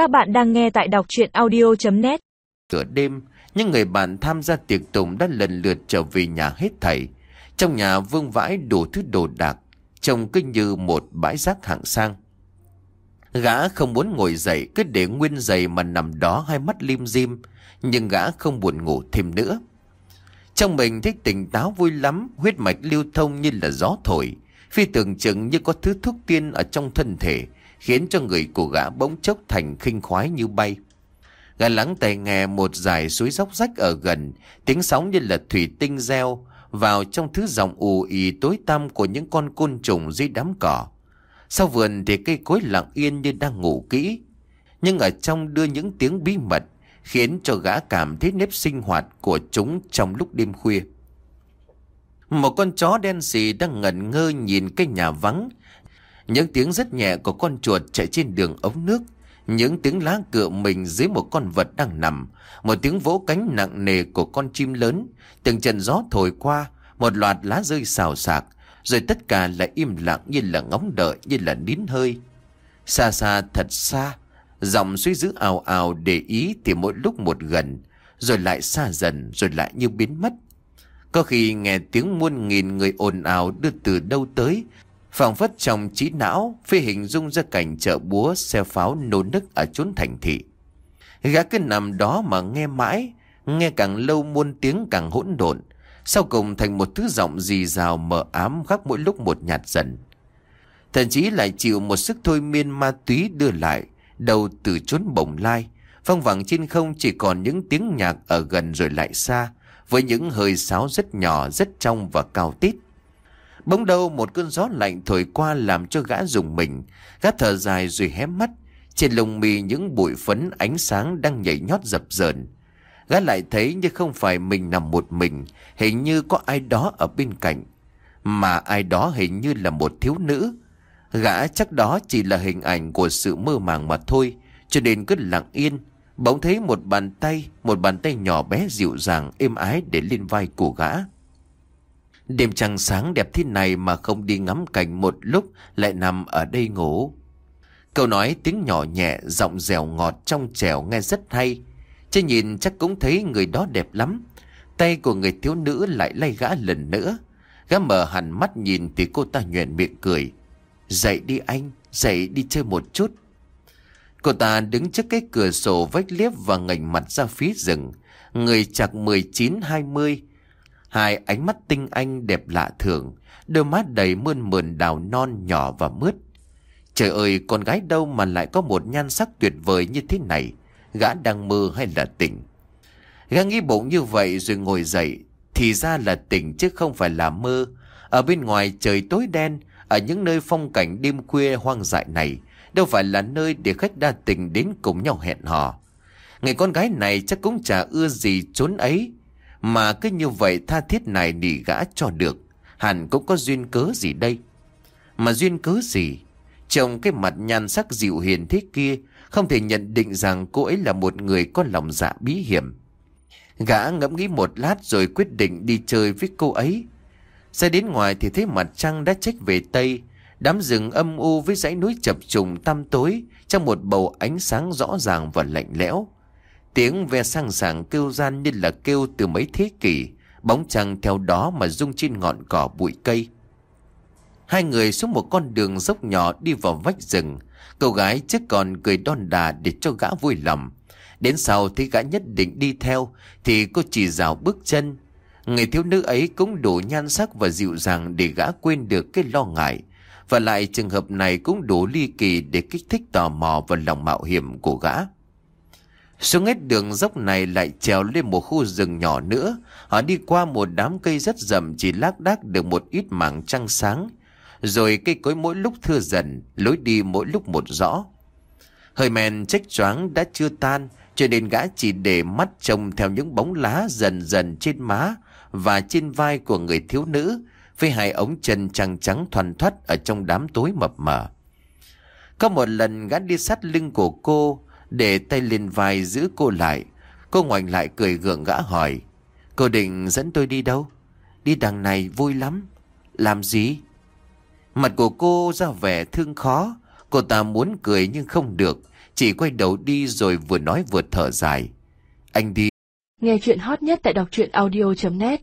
Các bạn đang nghe tại đọc chuyện audio.net Cửa đêm, những người bạn tham gia tiệc tùng đã lần lượt trở về nhà hết thảy. Trong nhà vương vãi đủ thứ đồ đạc, trông cứ như một bãi rác hạng sang. Gã không muốn ngồi dậy cứ để nguyên giày mà nằm đó hai mắt lim dim, nhưng gã không buồn ngủ thêm nữa. Trong mình thích tỉnh táo vui lắm, huyết mạch lưu thông như là gió thổi. Phi tưởng chừng như có thứ thuốc tiên ở trong thân thể, khiến cho người của gã bỗng chốc thành khinh khoái như bay. Gã lắng tai nghe một dải suối dốc rách ở gần, tiếng sóng như là thủy tinh reo vào trong thứ dòng ù ì tối tăm của những con côn trùng dưới đám cỏ. Sau vườn thì cây cối lặng yên như đang ngủ kỹ, nhưng ở trong đưa những tiếng bí mật khiến cho gã cảm thấy nếp sinh hoạt của chúng trong lúc đêm khuya. Một con chó đen xì đang ngẩn ngơ nhìn cái nhà vắng. Những tiếng rất nhẹ của con chuột chạy trên đường ống nước. Những tiếng lá cựa mình dưới một con vật đang nằm. Một tiếng vỗ cánh nặng nề của con chim lớn. Từng trận gió thổi qua, một loạt lá rơi xào xạc. Rồi tất cả lại im lặng như là ngóng đợi, như là nín hơi. Xa xa thật xa, Giọng suy giữ ào ào để ý thì mỗi lúc một gần, rồi lại xa dần, rồi lại như biến mất. Có khi nghe tiếng muôn nghìn người ồn ào đưa từ đâu tới, phảng phất trong trí não, phi hình dung ra cảnh chợ búa xe pháo nô nức ở chốn thành thị. Gã cứ nằm đó mà nghe mãi, nghe càng lâu muôn tiếng càng hỗn độn, sau cùng thành một thứ giọng dì rào mờ ám khác mỗi lúc một nhạt dần. Thậm chí lại chịu một sức thôi miên ma túy đưa lại, đầu từ chốn bồng lai. Phong vẳng trên không chỉ còn những tiếng nhạc ở gần rồi lại xa, với những hơi sáo rất nhỏ, rất trong và cao tít. Bỗng đâu một cơn gió lạnh thổi qua làm cho gã dùng mình, gã thở dài rồi hé mắt. Trên lồng mì những bụi phấn ánh sáng đang nhảy nhót dập dờn. Gã lại thấy như không phải mình nằm một mình, hình như có ai đó ở bên cạnh. Mà ai đó hình như là một thiếu nữ, Gã chắc đó chỉ là hình ảnh của sự mơ màng mà thôi, cho nên cứ lặng yên. Bỗng thấy một bàn tay, một bàn tay nhỏ bé dịu dàng, êm ái để lên vai của gã. Đêm trăng sáng đẹp thế này mà không đi ngắm cảnh một lúc lại nằm ở đây ngủ. Câu nói tiếng nhỏ nhẹ, giọng dẻo ngọt trong trẻo nghe rất hay. Chứ nhìn chắc cũng thấy người đó đẹp lắm. Tay của người thiếu nữ lại lay gã lần nữa. Gã mở hẳn mắt nhìn thì cô ta nhuền miệng cười. Dậy đi anh, dậy đi chơi một chút. Cô ta đứng trước cái cửa sổ vách liếp và ngẩng mặt ra phía rừng. Người chạc 19-20. Hai ánh mắt tinh anh đẹp lạ thường. Đôi mắt đầy mơn mờn đào non nhỏ và mướt. Trời ơi, con gái đâu mà lại có một nhan sắc tuyệt vời như thế này. Gã đang mơ hay là tỉnh? Gã nghĩ bụng như vậy rồi ngồi dậy. Thì ra là tỉnh chứ không phải là mơ. Ở bên ngoài trời tối đen, ở những nơi phong cảnh đêm khuya hoang dại này, đâu phải là nơi để khách đa tình đến cùng nhau hẹn hò. Người con gái này chắc cũng chả ưa gì trốn ấy, mà cứ như vậy tha thiết này nỉ gã cho được, hẳn cũng có duyên cớ gì đây. Mà duyên cớ gì? Trong cái mặt nhan sắc dịu hiền thế kia, không thể nhận định rằng cô ấy là một người có lòng dạ bí hiểm. Gã ngẫm nghĩ một lát rồi quyết định đi chơi với cô ấy. Ra đến ngoài thì thấy mặt trăng đã trách về Tây, đám rừng âm u với dãy núi chập trùng tăm tối trong một bầu ánh sáng rõ ràng và lạnh lẽo. Tiếng ve sang sảng kêu gian như là kêu từ mấy thế kỷ, bóng trăng theo đó mà rung trên ngọn cỏ bụi cây. Hai người xuống một con đường dốc nhỏ đi vào vách rừng, cậu gái trước còn cười đon đà để cho gã vui lòng. Đến sau thấy gã nhất định đi theo thì cô chỉ rào bước chân, Người thiếu nữ ấy cũng đủ nhan sắc và dịu dàng để gã quên được cái lo ngại. Và lại trường hợp này cũng đủ ly kỳ để kích thích tò mò và lòng mạo hiểm của gã. Xuống hết đường dốc này lại trèo lên một khu rừng nhỏ nữa. Họ đi qua một đám cây rất rậm chỉ lác đác được một ít mảng trăng sáng. Rồi cây cối mỗi lúc thưa dần, lối đi mỗi lúc một rõ. Hơi men trách choáng đã chưa tan, cho nên gã chỉ để mắt trông theo những bóng lá dần dần trên má và trên vai của người thiếu nữ với hai ống chân trắng trắng thoăn thoắt ở trong đám tối mập mờ. Có một lần gã đi sát lưng của cô để tay lên vai giữ cô lại. Cô ngoảnh lại cười gượng gã hỏi, Cô định dẫn tôi đi đâu? Đi đằng này vui lắm. Làm gì? Mặt của cô ra vẻ thương khó. Cô ta muốn cười nhưng không được. chỉ quay đầu đi rồi vừa nói vừa thở dài. Anh đi. Nghe chuyện hot nhất tại đọc truyện audio.net